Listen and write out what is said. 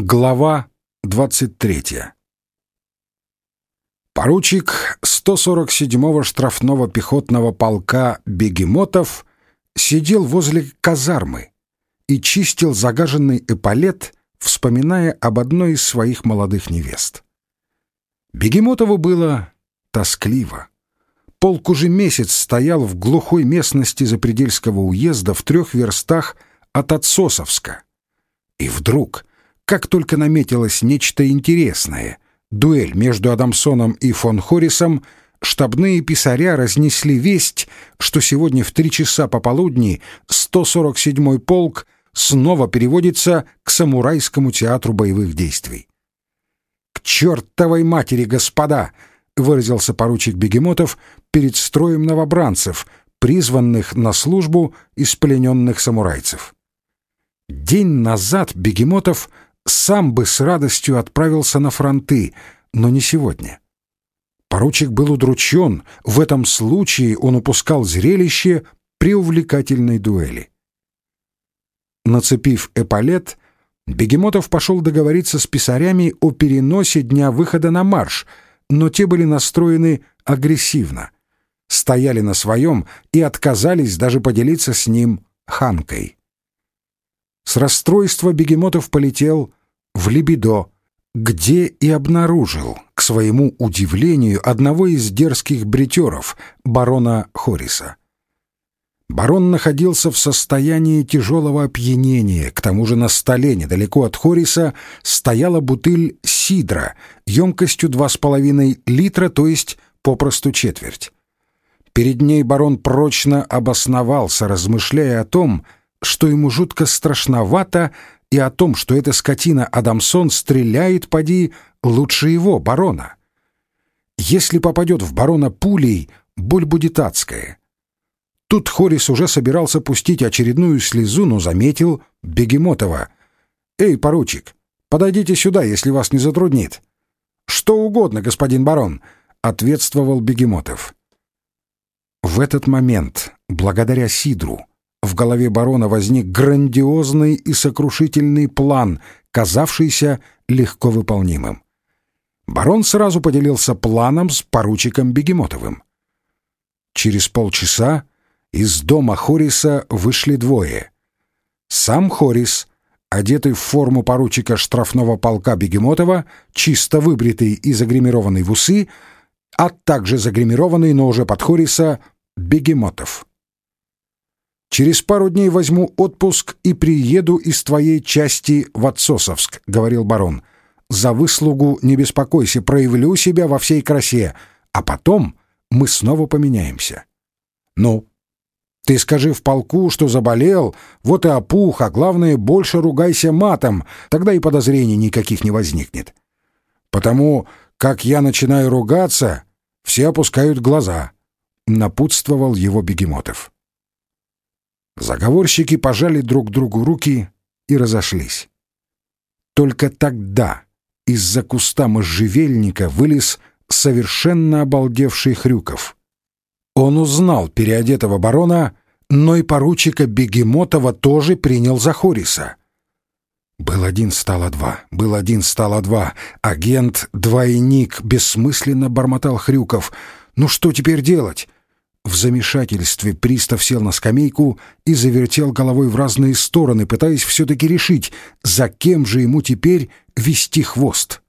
Глава 23 Поручик 147-го штрафного пехотного полка Бегемотов сидел возле казармы и чистил загаженный эполет, вспоминая об одной из своих молодых невест. Бегемотову было тоскливо. Полк уже месяц стоял в глухой местности Запредельского уезда в трех верстах от Отсосовска. И вдруг, как только наметилось нечто интересное, дуэль между Адамсоном и фон Хорисом, штабные писаря разнесли весть, что сегодня в три часа пополудни 147-й полк снова переводится к самурайскому театру боевых действий. «К чертовой матери, господа!» — выразился поручик Бегемотов перед строем новобранцев, призванных на службу из плененных самурайцев. День назад Бегемотов сам бы с радостью отправился на фронты, но не сегодня. Поручик был удручен, в этом случае он упускал зрелище при увлекательной дуэли. Нацепив эполет, Бегемотов пошел договориться с писарями о переносе дня выхода на марш, но те были настроены агрессивно, стояли на своем и отказались даже поделиться с ним ханкой. С расстройства Бегемотов полетел в Лебедо, где и обнаружил, к своему удивлению, одного из дерзких бритеров, барона Хориса. Барон находился в состоянии тяжелого опьянения, к тому же на столе недалеко от Хориса стояла бутыль сидра емкостью два с половиной литра, то есть попросту четверть. Перед ней барон прочно обосновался, размышляя о том, что ему жутко страшновато, и о том, что эта скотина Адамсон стреляет, поди, лучше его, барона. Если попадет в барона пулей, боль будет адская. Тут Хорис уже собирался пустить очередную слезу, но заметил Бегемотова. «Эй, поручик, подойдите сюда, если вас не затруднит». «Что угодно, господин барон», — ответствовал Бегемотов. В этот момент, благодаря Сидру, в голове барона возник грандиозный и сокрушительный план, казавшийся легко выполнимым. Барон сразу поделился планом с поручиком Бегемотовым. Через полчаса из дома Хориса вышли двое. Сам Хорис, одетый в форму поручика штрафного полка Бегемотова, чисто выбритый и загримированный в усы, а также загримированный, но уже под Хориса, Бегемотов. «Через пару дней возьму отпуск и приеду из твоей части в Отсосовск», — говорил барон. «За выслугу не беспокойся, проявлю себя во всей красе, а потом мы снова поменяемся». «Ну, ты скажи в полку, что заболел, вот и опух, а главное, больше ругайся матом, тогда и подозрений никаких не возникнет. Потому как я начинаю ругаться, все опускают глаза», — напутствовал его Бегемотов. Заговорщики пожали друг другу руки и разошлись. Только тогда из-за куста можжевельника вылез совершенно обалдевший Хрюков. Он узнал переодетого барона, но и поручика Бегемотова тоже принял за Хориса. Был один, стало два, был один, стало два. Агент-двойник бессмысленно бормотал Хрюков. «Ну что теперь делать? В замешательстве пристав сел на скамейку и завертел головой в разные стороны, пытаясь все-таки решить, за кем же ему теперь вести хвост.